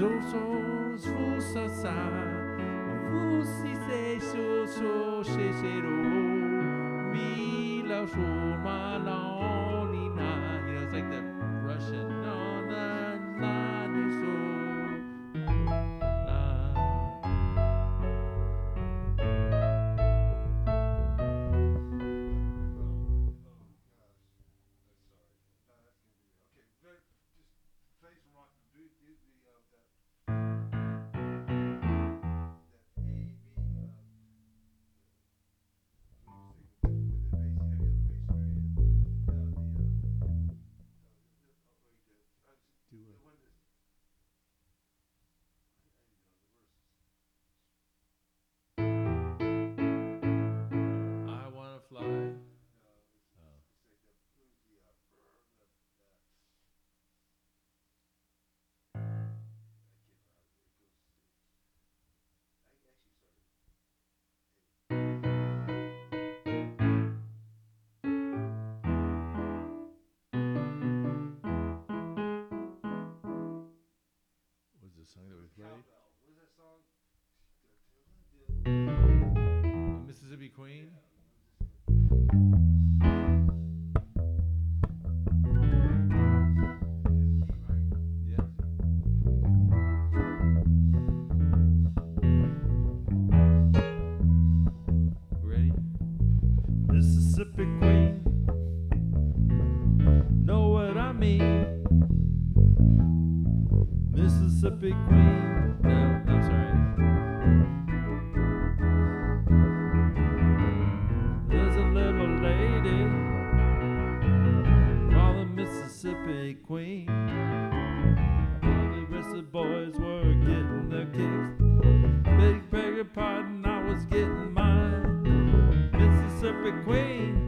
Zosos fusasa Fusi sesos Sesero Mila Shumalau queen.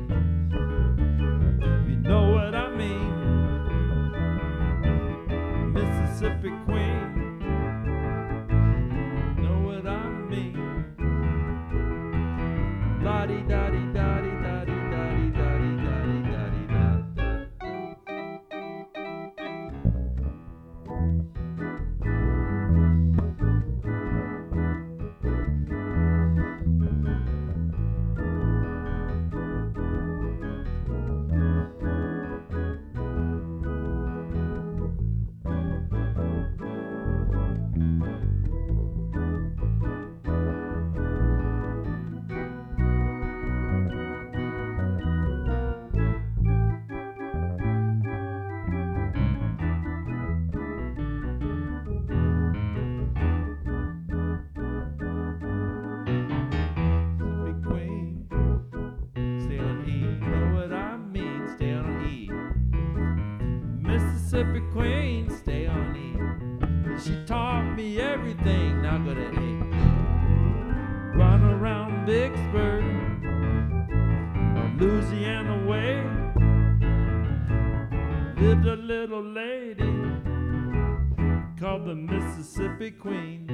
called the Mississippi Queen.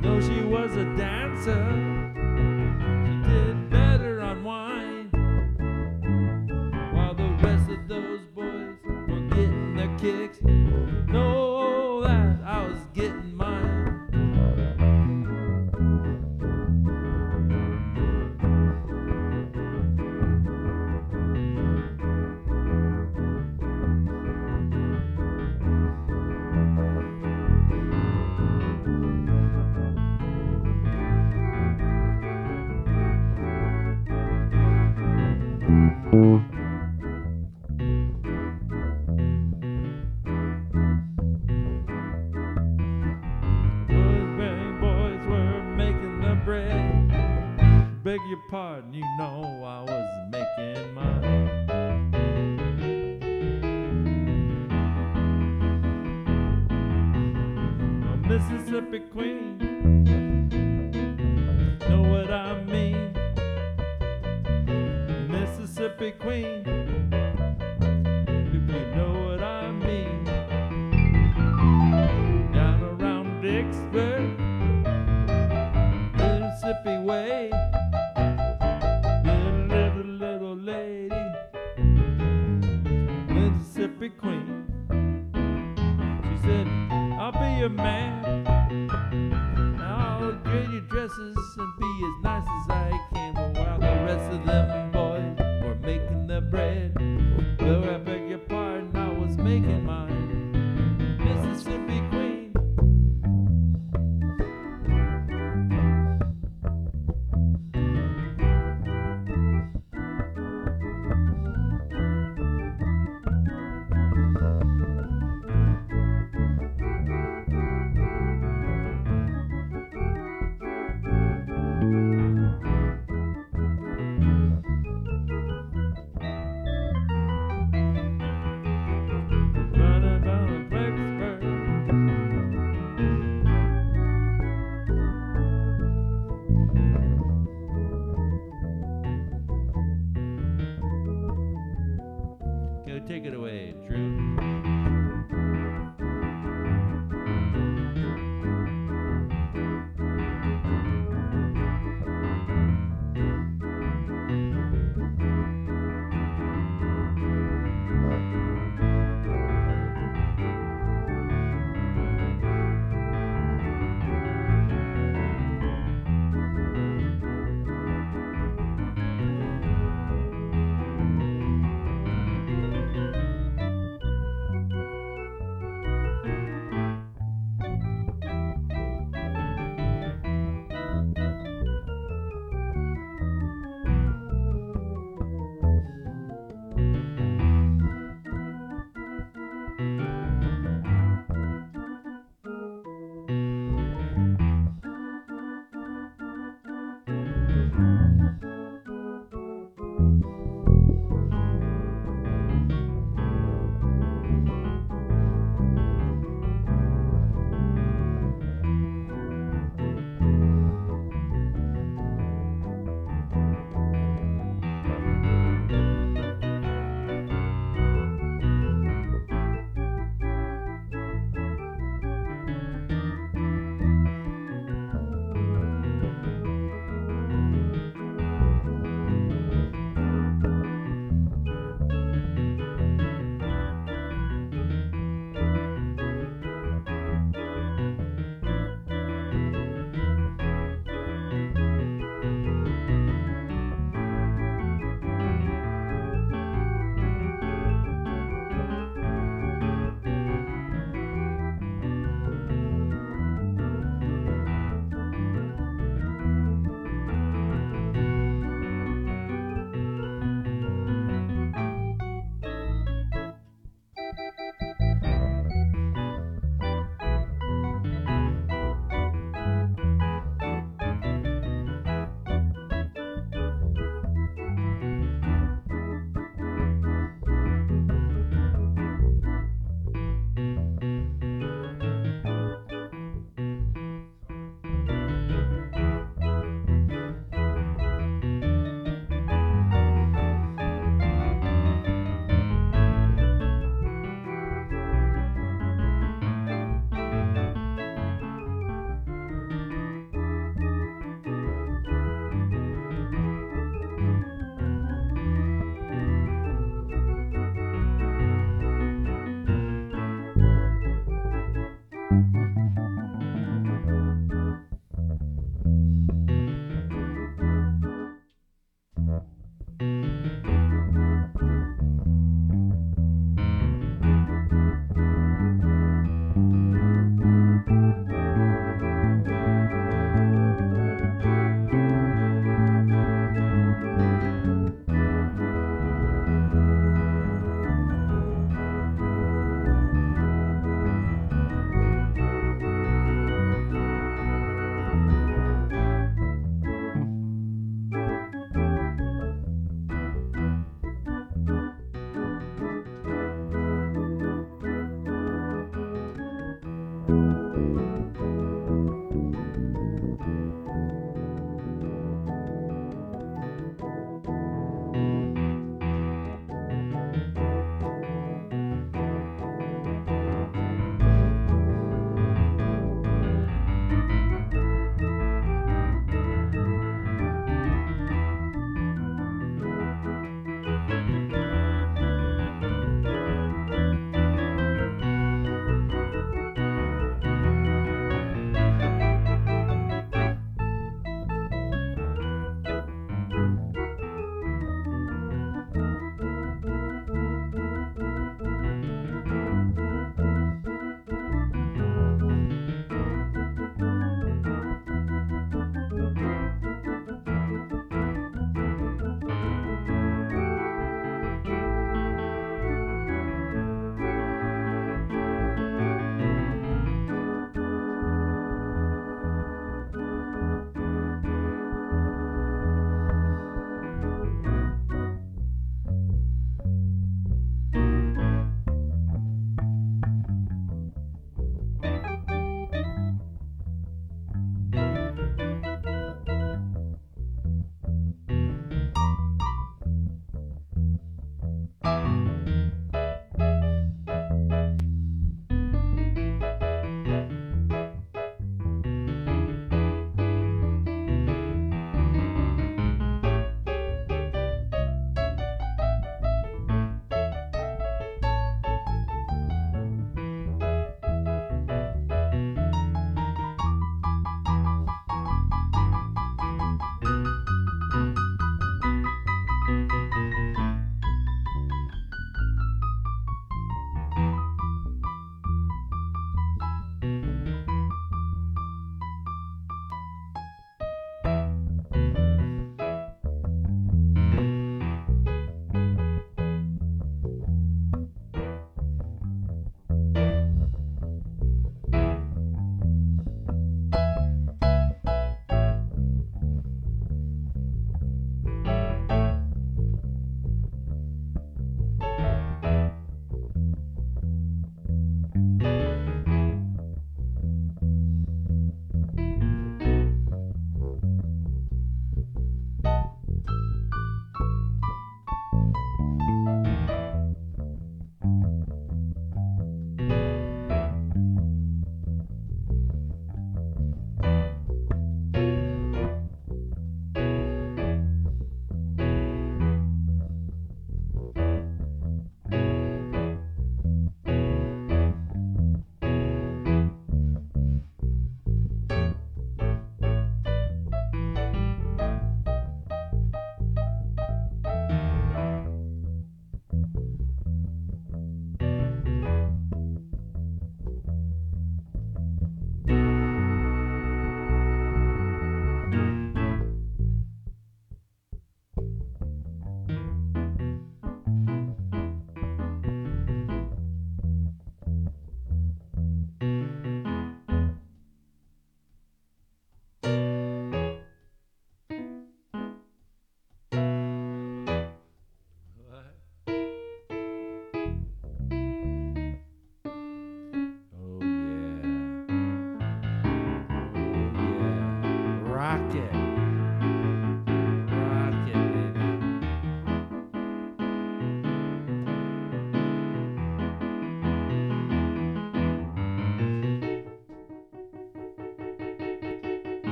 Though she was a dancer, she did better on wine. While the rest of those boys were getting their kicks.